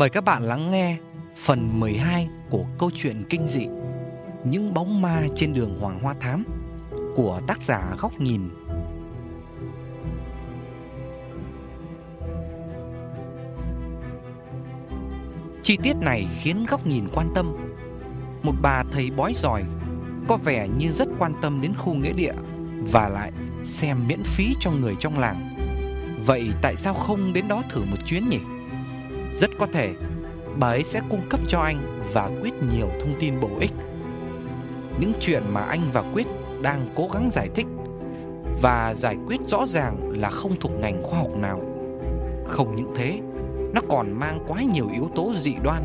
Mời các bạn lắng nghe phần 12 của câu chuyện kinh dị Những bóng ma trên đường Hoàng Hoa Thám của tác giả Góc Nhìn. Chi tiết này khiến Góc Nhìn quan tâm. Một bà thầy bói giỏi có vẻ như rất quan tâm đến khu nghĩa địa và lại xem miễn phí cho người trong làng. Vậy tại sao không đến đó thử một chuyến nhỉ? Rất có thể bà ấy sẽ cung cấp cho anh và Quyết nhiều thông tin bổ ích. Những chuyện mà anh và Quyết đang cố gắng giải thích và giải quyết rõ ràng là không thuộc ngành khoa học nào. Không những thế, nó còn mang quá nhiều yếu tố dị đoan.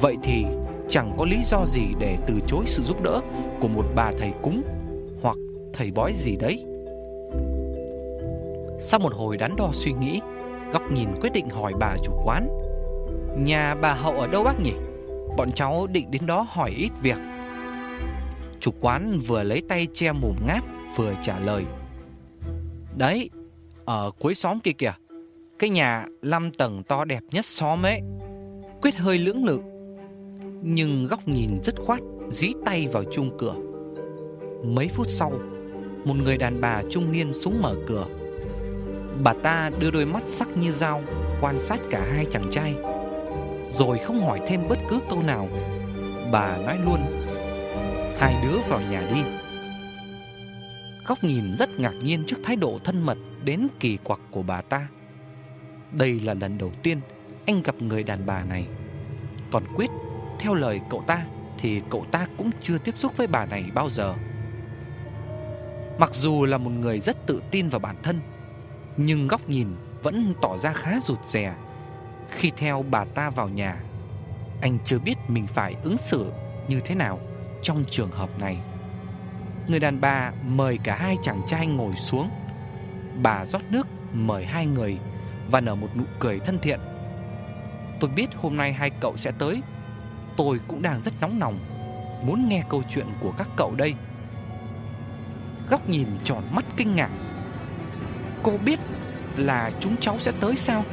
Vậy thì chẳng có lý do gì để từ chối sự giúp đỡ của một bà thầy cúng hoặc thầy bói gì đấy. Sau một hồi đắn đo suy nghĩ, Góc nhìn quyết định hỏi bà chủ quán Nhà bà Hậu ở đâu bác nhỉ? Bọn cháu định đến đó hỏi ít việc. Chủ quán vừa lấy tay che mồm ngáp Vừa trả lời. Đấy, ở cuối xóm kia kìa. Cái nhà 5 tầng to đẹp nhất xóm ấy. Quyết hơi lưỡng lự Nhưng góc nhìn rất khoát Dí tay vào chung cửa. Mấy phút sau Một người đàn bà trung niên xuống mở cửa. Bà ta đưa đôi mắt sắc như dao Quan sát cả hai chàng trai. Rồi không hỏi thêm bất cứ câu nào. Bà nói luôn, Hai đứa vào nhà đi. Góc nhìn rất ngạc nhiên trước thái độ thân mật Đến kỳ quặc của bà ta. Đây là lần đầu tiên Anh gặp người đàn bà này. Còn Quyết, Theo lời cậu ta Thì cậu ta cũng chưa tiếp xúc với bà này bao giờ. Mặc dù là một người rất tự tin vào bản thân, nhưng góc nhìn vẫn tỏ ra khá rụt rè. Khi theo bà ta vào nhà, Anh chưa biết mình phải ứng xử như thế nào trong trường hợp này. Người đàn bà mời cả hai chàng trai ngồi xuống. Bà rót nước, mời hai người Và nở một nụ cười thân thiện. Tôi biết hôm nay hai cậu sẽ tới. Tôi cũng đang rất nóng lòng Muốn nghe câu chuyện của các cậu đây. Góc nhìn tròn mắt kinh ngạc. Cô biết là chúng cháu sẽ tới sao?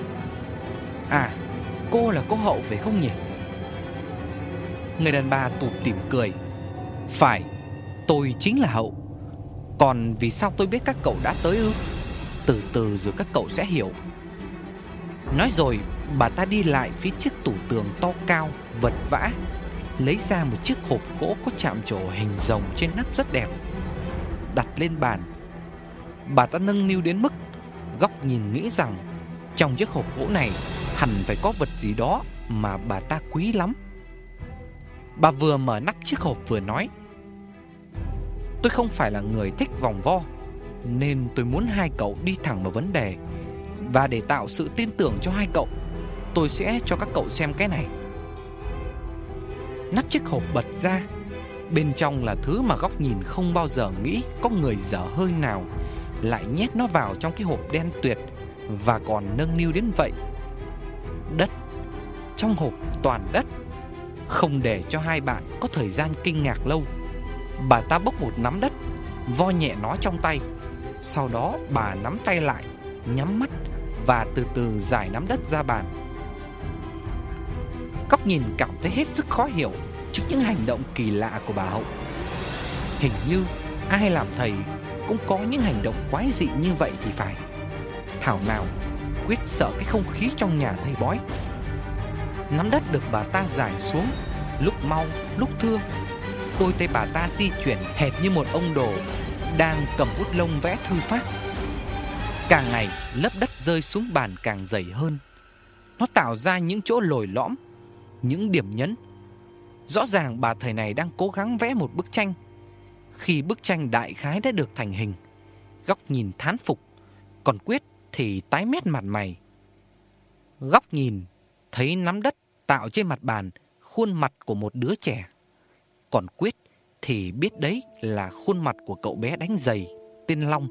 À cô là cô Hậu phải không nhỉ? Người đàn bà tụt tỉm cười. Phải, Tôi chính là Hậu. Còn vì sao tôi biết các cậu đã tới ư? Từ từ rồi các cậu sẽ hiểu. Nói rồi, Bà ta đi lại phía chiếc tủ tường to cao, Vật vã. Lấy ra một chiếc hộp gỗ có chạm trổ hình rồng trên nắp rất đẹp. Đặt lên bàn. Bà ta nâng niu đến mức Góc nhìn nghĩ rằng Trong chiếc hộp gỗ này Hẳn phải có vật gì đó Mà bà ta quý lắm. Bà vừa mở nắp chiếc hộp vừa nói, Tôi không phải là người thích vòng vo, Nên tôi muốn hai cậu đi thẳng vào vấn đề. Và để tạo sự tin tưởng cho hai cậu, Tôi sẽ cho các cậu xem cái này. Nắp chiếc hộp bật ra. Bên trong là thứ mà góc nhìn không bao giờ nghĩ Có người dở hơi nào, lại nhét nó vào trong cái hộp đen tuyệt và còn nâng niu đến vậy. Đất, trong hộp toàn đất, không để cho hai bạn có thời gian kinh ngạc lâu. Bà ta bốc một nắm đất, vo nhẹ nó trong tay. Sau đó bà nắm tay lại, nhắm mắt và từ từ giải nắm đất ra bàn. Cóc nhìn cảm thấy hết sức khó hiểu trước những hành động kỳ lạ của bà Hậu. Hình như ai làm thầy cũng có những hành động quái dị như vậy thì phải Thảo nào Quyết sợ cái không khí trong nhà thầy bói. Nắm đất được bà ta giải xuống Lúc mau, lúc thưa. Đôi tay bà ta di chuyển hệt như một ông đồ Đang cầm bút lông vẽ thư pháp. Càng ngày lớp đất rơi xuống bàn càng dày hơn. Nó tạo ra những chỗ lồi lõm Những điểm nhấn. Rõ ràng bà thầy này đang cố gắng vẽ một bức tranh. Khi bức tranh đại khái đã được thành hình. Góc nhìn thán phục, còn Quyết thì tái mét mặt mày. Góc nhìn, thấy nắm đất tạo trên mặt bàn khuôn mặt của một đứa trẻ. Còn Quyết thì biết đấy là khuôn mặt của cậu bé đánh giày, tên Long.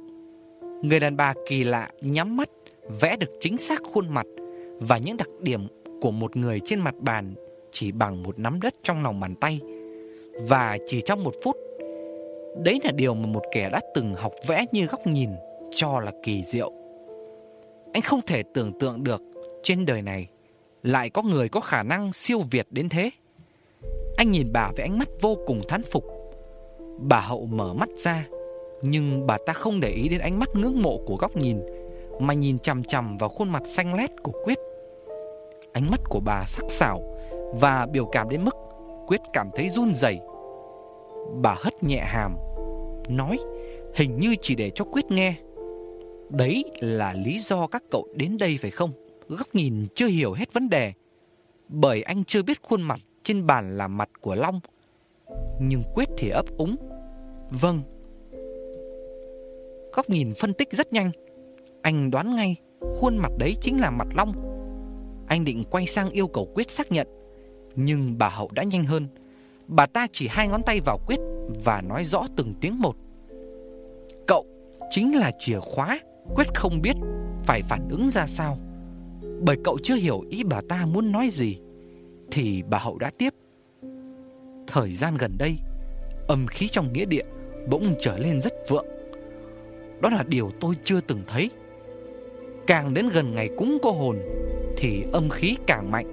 Người đàn bà kỳ lạ nhắm mắt, vẽ được chính xác khuôn mặt và những đặc điểm của một người trên mặt bàn chỉ bằng một nắm đất trong lòng bàn tay. Và chỉ trong một phút Đấy là điều mà một kẻ đã từng học vẽ như góc nhìn cho là kỳ diệu. Anh không thể tưởng tượng được trên đời này Lại có người có khả năng siêu việt đến thế. Anh nhìn bà với ánh mắt vô cùng thán phục. Bà hậu mở mắt ra, Nhưng bà ta không để ý đến ánh mắt ngưỡng mộ của góc nhìn, Mà nhìn chằm chằm vào khuôn mặt xanh lét của Quyết. Ánh mắt của bà sắc sảo Và biểu cảm đến mức Quyết cảm thấy run rẩy. Bà hất nhẹ hàm, Nói, hình như chỉ để cho Quyết nghe. Đấy là lý do các cậu đến đây phải không? Góc nhìn chưa hiểu hết vấn đề. Bởi anh chưa biết khuôn mặt trên bàn là mặt của Long. Nhưng Quyết thì ấp úng. Vâng. Góc nhìn phân tích rất nhanh. Anh đoán ngay, Khuôn mặt đấy chính là mặt Long. Anh định quay sang yêu cầu Quyết xác nhận. Nhưng bà Hậu đã nhanh hơn. Bà ta chỉ hai ngón tay vào Quyết Và nói rõ từng tiếng một. Cậu chính là chìa khóa. Quyết không biết phải phản ứng ra sao. Bởi cậu chưa hiểu ý bà ta muốn nói gì, Thì bà Hậu đã tiếp. Thời gian gần đây, Âm khí trong nghĩa địa Bỗng trở lên rất vượng. Đó là điều tôi chưa từng thấy. Càng đến gần ngày cúng cô hồn, Thì âm khí càng mạnh.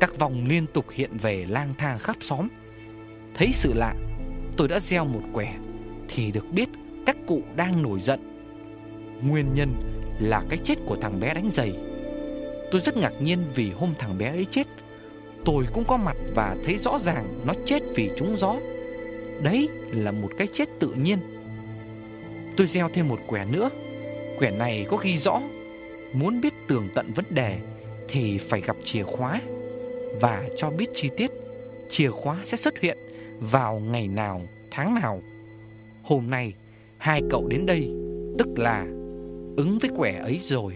Các vòng liên tục hiện về lang thang khắp xóm. Thấy sự lạ, Tôi đã gieo một quẻ, Thì được biết các cụ đang nổi giận. Nguyên nhân là cái chết của thằng bé đánh giày. Tôi rất ngạc nhiên vì hôm thằng bé ấy chết Tôi cũng có mặt và thấy rõ ràng nó chết vì trúng gió. Đấy là một cái chết tự nhiên. Tôi gieo thêm một quẻ nữa. Quẻ này có ghi rõ Muốn biết tường tận vấn đề Thì phải gặp chìa khóa. Và cho biết chi tiết Chìa khóa sẽ xuất hiện Vào ngày nào, tháng nào. Hôm nay Hai cậu đến đây Tức là ứng với quẻ ấy rồi.